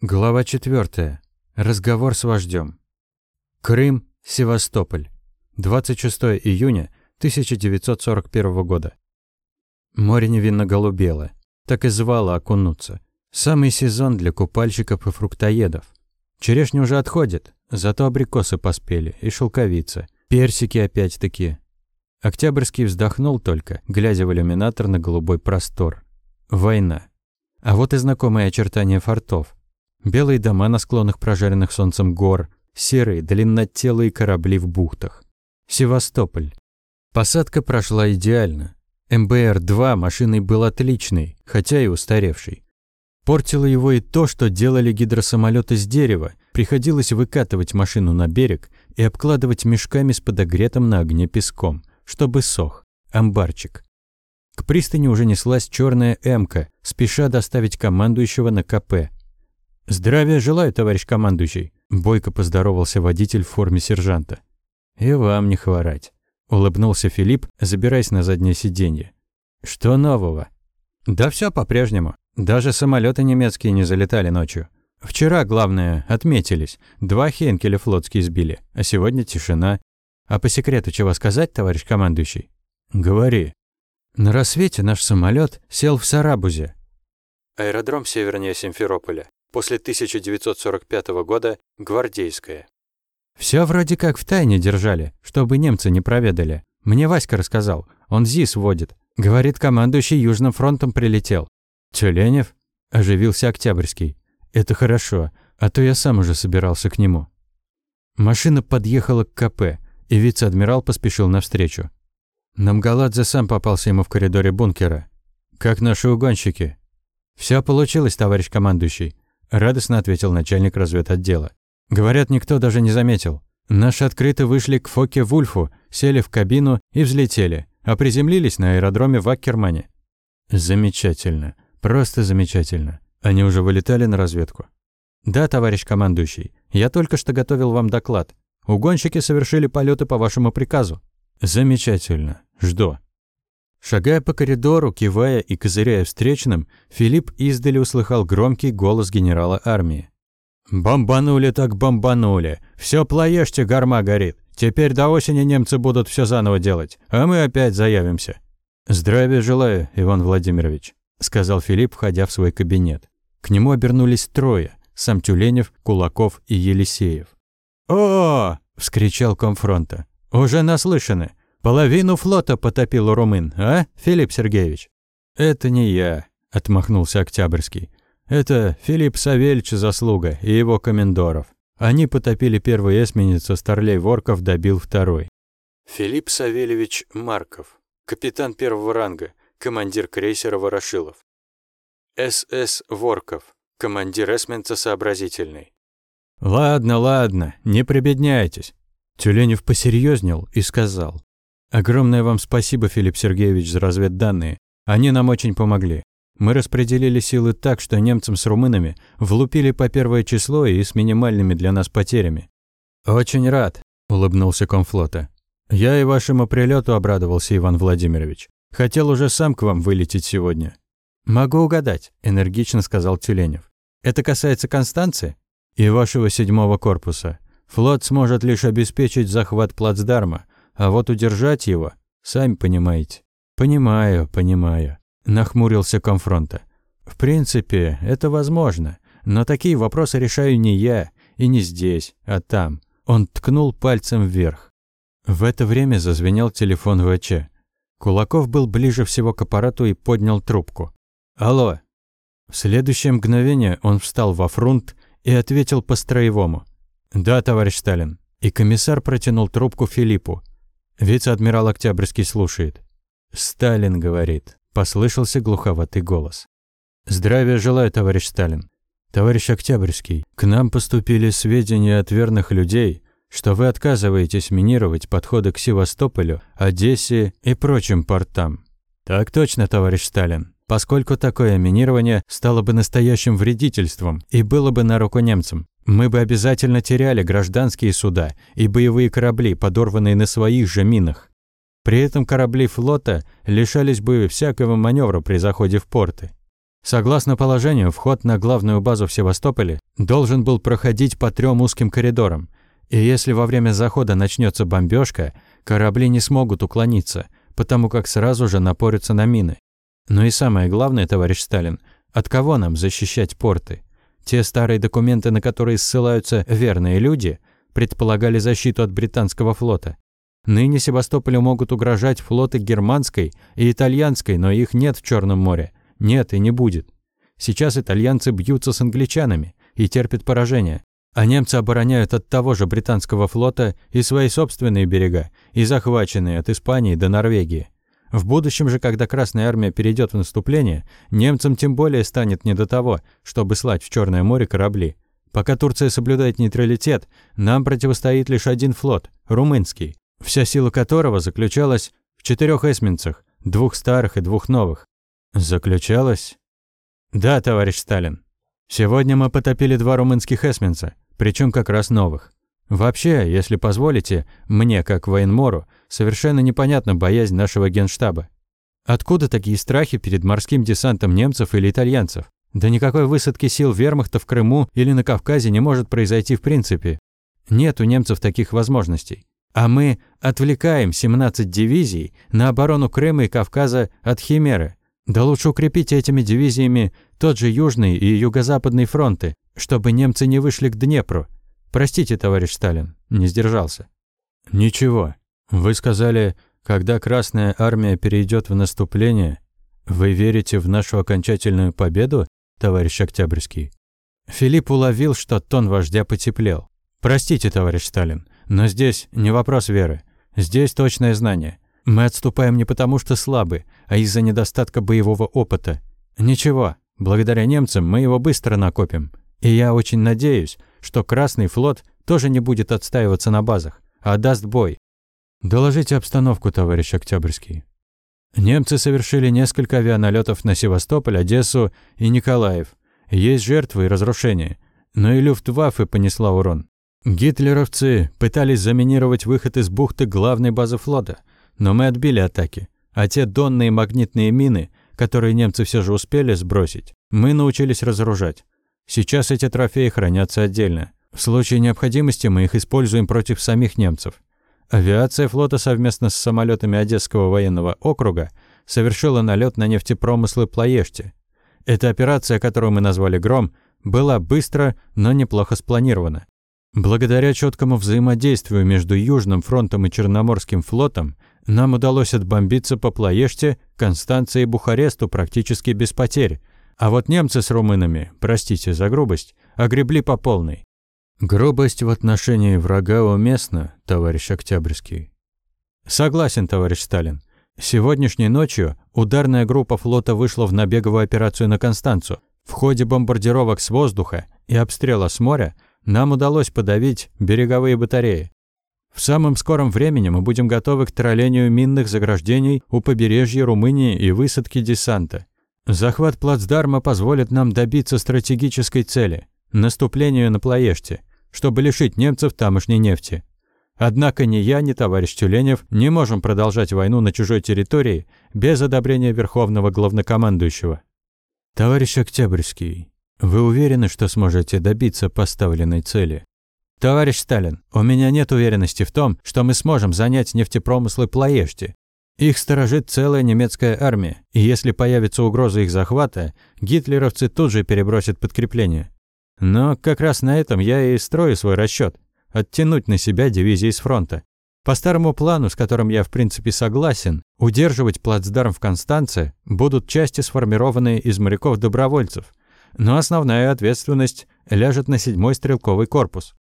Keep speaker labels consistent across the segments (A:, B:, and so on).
A: Глава 4. Разговор с вождем. Крым, Севастополь. 26 июня 1941 года. Море невинно голубело. Так и звало окунуться. Самый сезон для купальщиков и фруктоедов. Черешня уже отходит, зато абрикосы поспели и шелковица. Персики опять-таки. Октябрьский вздохнул только, глядя в иллюминатор на голубой простор. Война. А вот и знакомые очертания фортов. Белые дома на склонах прожаренных солнцем гор, серые длиннотелые корабли в бухтах. Севастополь. Посадка прошла идеально. МБР-2 машиной был отличный, хотя и устаревший. Портило его и то, что делали гидросамолеты с дерева. Приходилось выкатывать машину на берег и обкладывать мешками с подогретым на огне песком, чтобы сох. Амбарчик. К пристани уже неслась черная «Эмка», спеша доставить командующего на КП. «Здравия желаю, товарищ командующий», – бойко поздоровался водитель в форме сержанта. «И вам не хворать», – улыбнулся Филипп, забираясь на заднее сиденье. «Что нового?» «Да все по-прежнему. Даже самолеты немецкие не залетали ночью. Вчера, главное, отметились. Два Хейнкеля флотские сбили, а сегодня тишина. А по секрету чего сказать, товарищ командующий?» «Говори». На рассвете наш самолет сел в Сарабузе. Аэродром севернее Симферополя. После 1945 года гвардейская. Все вроде как в тайне держали, чтобы немцы не проведали. Мне Васька рассказал, он ЗИС водит. Говорит, командующий Южным фронтом прилетел. Тюленев? Оживился Октябрьский. Это хорошо, а то я сам уже собирался к нему. Машина подъехала к КП, и вице-адмирал поспешил навстречу. Намгаладзе сам попался ему в коридоре бункера. «Как наши угонщики?» «Все получилось, товарищ командующий. – радостно ответил начальник разведотдела. «Говорят, никто даже не заметил. Наши открыто вышли к Фоке Вульфу, сели в кабину и взлетели, а приземлились на аэродроме в Аккермане». «Замечательно. Просто замечательно. Они уже вылетали на разведку?» «Да, товарищ командующий. Я только что готовил вам доклад. Угонщики совершили полеты по вашему приказу». «Замечательно. Жду». Шагая по коридору, кивая и козыряя встречным, Филипп издали услыхал громкий голос генерала армии. «Бомбанули так бомбанули! Все плоешьте, горма горит! Теперь до осени немцы будут все заново делать, а мы опять заявимся!» «Здравия желаю, Иван Владимирович», – сказал Филипп, входя в свой кабинет. К нему обернулись трое – сам Тюленев, Кулаков и Елисеев. «О!» – вскричал комфронта. «Уже наслышаны! Половину флота потопил румын, а, Филипп Сергеевич?» «Это не я», – отмахнулся Октябрьский. «Это Филипп Савельич заслуга и его комендоров. Они потопили первый эсминец, а Старлей Ворков добил второй». Филипп Савельевич Марков, капитан первого ранга, командир крейсера «Ворошилов». СС Ворков, командир эсминца «Сообразительный». «Ладно, ладно, не прибедняйтесь». Тюленев посерьезнел и сказал. Огромное вам спасибо, Филипп Сергеевич, за разведданные. Они нам очень помогли. Мы распределили силы так, что немцам с румынами влупили по первое число и с минимальными для нас потерями. Очень рад, улыбнулся комфлота. Я и вашему прилету обрадовался, Иван Владимирович. Хотел уже сам к вам вылететь сегодня. Могу угадать, энергично сказал Тюленев. Это касается Констанции и вашего седьмого корпуса. Флот сможет лишь обеспечить захват плацдарма, а вот удержать его, сами понимаете. Понимаю, понимаю. Нахмурился конфронта. В принципе, это возможно. Но такие вопросы решаю не я и не здесь, а там. Он ткнул пальцем вверх. В это время зазвенел телефон ВЧ. Кулаков был ближе всего к аппарату и поднял трубку. «Алло». В следующее мгновение он встал во фрунт и ответил по-строевому. «Да, товарищ Сталин». И комиссар протянул трубку Филиппу. Вице-адмирал Октябрьский слушает. «Сталин говорит», – послышался глуховатый голос. «Здравия желаю, товарищ Сталин. Товарищ Октябрьский, к нам поступили сведения от верных людей, что вы отказываетесь минировать подходы к Севастополю, Одессе и прочим портам. Так точно, товарищ Сталин, поскольку такое минирование стало бы настоящим вредительством и было бы на руку немцам. Мы бы обязательно теряли гражданские суда и боевые корабли, подорванные на своих же минах. При этом корабли флота лишались бы всякого маневра при заходе в порты. Согласно положению, вход на главную базу в Севастополе должен был проходить по трем узким коридорам. И если во время захода начнется бомбежка, корабли не смогут уклониться, потому как сразу же напорятся на мины. Но и самое главное, товарищ Сталин, от кого нам защищать порты? Те старые документы, на которые ссылаются верные люди, предполагали защиту от британского флота. Ныне Севастополю могут угрожать флоты германской и итальянской, но их нет в Черном море. Нет и не будет. Сейчас итальянцы бьются с англичанами и терпят поражение. А немцы обороняют от того же британского флота и свои собственные берега, и захваченные от Испании до Норвегии. В будущем же, когда Красная Армия перейдет в наступление, немцам тем более станет не до того, чтобы слать в Черное море корабли. Пока Турция соблюдает нейтралитет, нам противостоит лишь один флот – румынский, вся сила которого заключалась в четырех эсминцах, двух старых и двух новых. Заключалась? Да, товарищ Сталин. Сегодня мы потопили два румынских эсминца, причем как раз новых. Вообще, если позволите, мне, как военмору, совершенно непонятна боязнь нашего генштаба. Откуда такие страхи перед морским десантом немцев или итальянцев? Да никакой высадки сил вермахта в Крыму или на Кавказе не может произойти в принципе. Нет у немцев таких возможностей. А мы отвлекаем 17 дивизий на оборону Крыма и Кавказа от Химеры. Да лучше укрепите этими дивизиями тот же Южный и Юго-Западный фронты, чтобы немцы не вышли к Днепру. Простите, товарищ Сталин, не сдержался. Ничего. Вы сказали, когда Красная Армия перейдет в наступление, вы верите в нашу окончательную победу, товарищ Октябрьский? Филипп уловил, что тон вождя потеплел. Простите, товарищ Сталин, но здесь не вопрос веры. Здесь точное знание. Мы отступаем не потому, что слабы, а из-за недостатка боевого опыта. Ничего, благодаря немцам мы его быстро накопим. И я очень надеюсь, что Красный флот тоже не будет отстаиваться на базах, а даст бой. Доложите обстановку, товарищ Октябрьский. Немцы совершили несколько авианалетов на Севастополь, Одессу и Николаев. Есть жертвы и разрушения. Но и Люфтваффе понесла урон. Гитлеровцы пытались заминировать выход из бухты главной базы флота, но мы отбили атаки. А те донные магнитные мины, которые немцы все же успели сбросить, мы научились разоружать. Сейчас эти трофеи хранятся отдельно. В случае необходимости мы их используем против самих немцев. Авиация флота совместно с самолетами Одесского военного округа совершила налет на нефтепромыслы Плоешти. Эта операция, которую мы назвали «Гром», была быстро, но неплохо спланирована. Благодаря четкому взаимодействию между Южным фронтом и Черноморским флотом нам удалось отбомбиться по Плоеште, Констанции и Бухаресту практически без потерь, а вот немцы с румынами, простите за грубость, огребли по полной. Грубость в отношении врага уместна, товарищ Октябрьский. Согласен, товарищ Сталин. Сегодняшней ночью ударная группа флота вышла в набеговую операцию на Констанцу. В ходе бомбардировок с воздуха и обстрела с моря нам удалось подавить береговые батареи. В самом скором времени мы будем готовы к троллению минных заграждений у побережья Румынии и высадки десанта. Захват плацдарма позволит нам добиться стратегической цели – наступлению на Плоеште, чтобы лишить немцев тамошней нефти. Однако ни я, ни товарищ Тюленев не можем продолжать войну на чужой территории без одобрения Верховного Главнокомандующего. Товарищ Октябрьский, вы уверены, что сможете добиться поставленной цели? Товарищ Сталин, у меня нет уверенности в том, что мы сможем занять нефтепромыслы Плоешти, их сторожит целая немецкая армия, и если появится угроза их захвата, гитлеровцы тут же перебросят подкрепление. Но как раз на этом я и строю свой расчет – оттянуть на себя дивизии с фронта. По старому плану, с которым я в принципе согласен, удерживать плацдарм в Констанце будут части, сформированные из моряков-добровольцев, но основная ответственность ляжет на 7-й стрелковый корпус.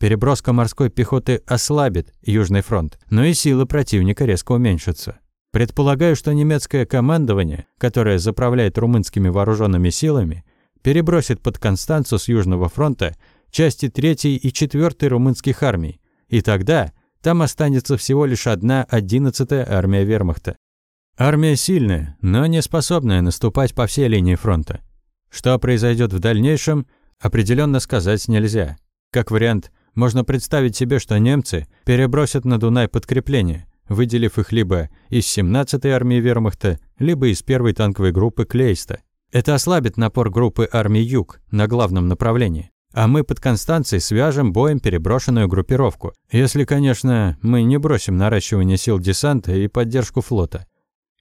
A: Переброска морской пехоты ослабит Южный фронт, но и силы противника резко уменьшатся. Предполагаю, что немецкое командование, которое заправляет румынскими вооруженными силами, перебросит под Констанцу с Южного фронта части 3 и 4 румынских армий, и тогда там останется всего лишь одна 11-я армия вермахта. Армия сильная, но не способная наступать по всей линии фронта. Что произойдет в дальнейшем, определенно сказать нельзя. Как вариант, можно представить себе, что немцы перебросят на Дунай подкрепление, выделив их либо из 17-й армии вермахта, либо из первой танковой группы Клейста. Это ослабит напор группы армий Юг на главном направлении. А мы под Констанцией свяжем боем переброшенную группировку. Если, конечно, мы не бросим наращивание сил десанта и поддержку флота.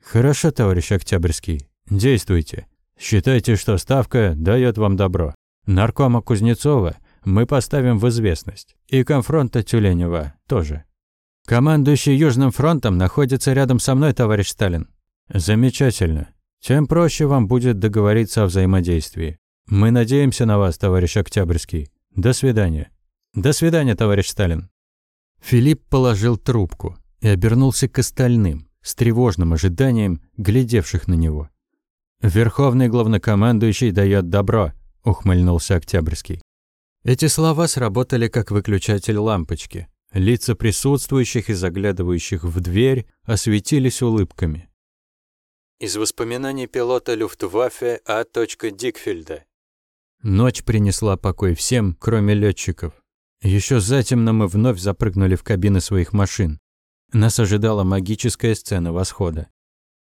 A: Хорошо, товарищ Октябрьский. Действуйте. Считайте, что ставка дает вам добро. Наркома Кузнецова мы поставим в известность. И конфронта Тюленева тоже. Командующий Южным фронтом находится рядом со мной, товарищ Сталин. Замечательно. Тем проще вам будет договориться о взаимодействии. Мы надеемся на вас, товарищ Октябрьский. До свидания. До свидания, товарищ Сталин. Филипп положил трубку и обернулся к остальным, с тревожным ожиданием, глядевших на него. «Верховный главнокомандующий дает добро», – ухмыльнулся Октябрьский. Эти слова сработали как выключатель лампочки. Лица присутствующих и заглядывающих в дверь осветились улыбками. Из воспоминаний пилота Люфтваффе А. Дикфельда. Ночь принесла покой всем, кроме летчиков. Еще затемно мы вновь запрыгнули в кабины своих машин. Нас ожидала магическая сцена восхода.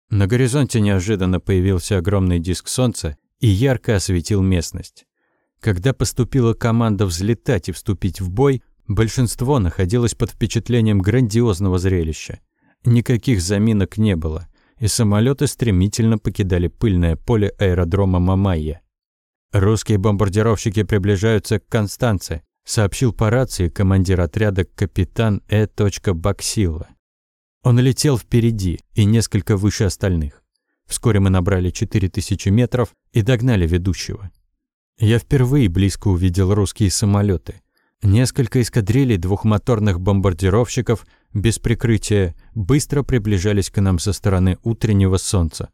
A: На горизонте неожиданно появился огромный диск солнца и ярко осветил местность. Когда поступила команда взлетать и вступить в бой, большинство находилось под впечатлением грандиозного зрелища. Никаких заминок не было, и самолеты стремительно покидали пыльное поле аэродрома Мамайя. «Русские бомбардировщики приближаются к Констанце», сообщил по рации командир отряда капитан Э. Баксила. Он летел впереди и несколько выше остальных. Вскоре мы набрали 4000 метров и догнали ведущего. Я впервые близко увидел русские самолеты. Несколько эскадрилей двухмоторных бомбардировщиков без прикрытия быстро приближались к нам со стороны утреннего солнца.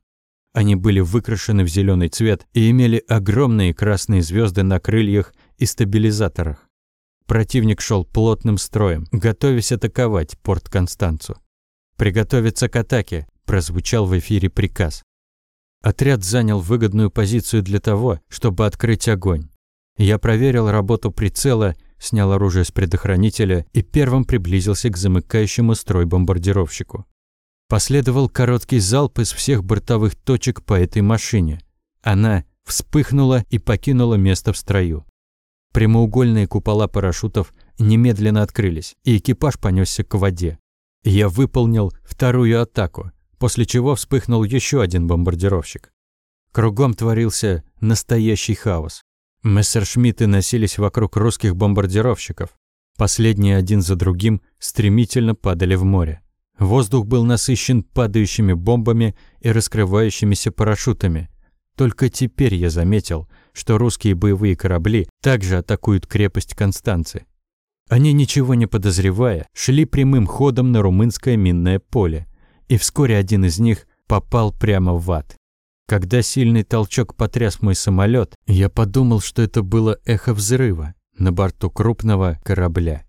A: Они были выкрашены в зеленый цвет и имели огромные красные звезды на крыльях и стабилизаторах. Противник шел плотным строем, готовясь атаковать порт Констанцу. «Приготовиться к атаке», – прозвучал в эфире приказ. Отряд занял выгодную позицию для того, чтобы открыть огонь. Я проверил работу прицела, снял оружие с предохранителя и первым приблизился к замыкающему строй бомбардировщику. Последовал короткий залп из всех бортовых точек по этой машине. Она вспыхнула и покинула место в строю. Прямоугольные купола парашютов немедленно открылись, и экипаж понесся к воде. Я выполнил вторую атаку, после чего вспыхнул еще один бомбардировщик. Кругом творился настоящий хаос. Мессершмитты носились вокруг русских бомбардировщиков. Последние один за другим стремительно падали в море. Воздух был насыщен падающими бомбами и раскрывающимися парашютами. Только теперь я заметил, что русские боевые корабли также атакуют крепость Констанцы. Они, ничего не подозревая, шли прямым ходом на румынское минное поле, и вскоре один из них попал прямо в ад. Когда сильный толчок потряс мой самолет, я подумал, что это было эхо взрыва на борту крупного корабля.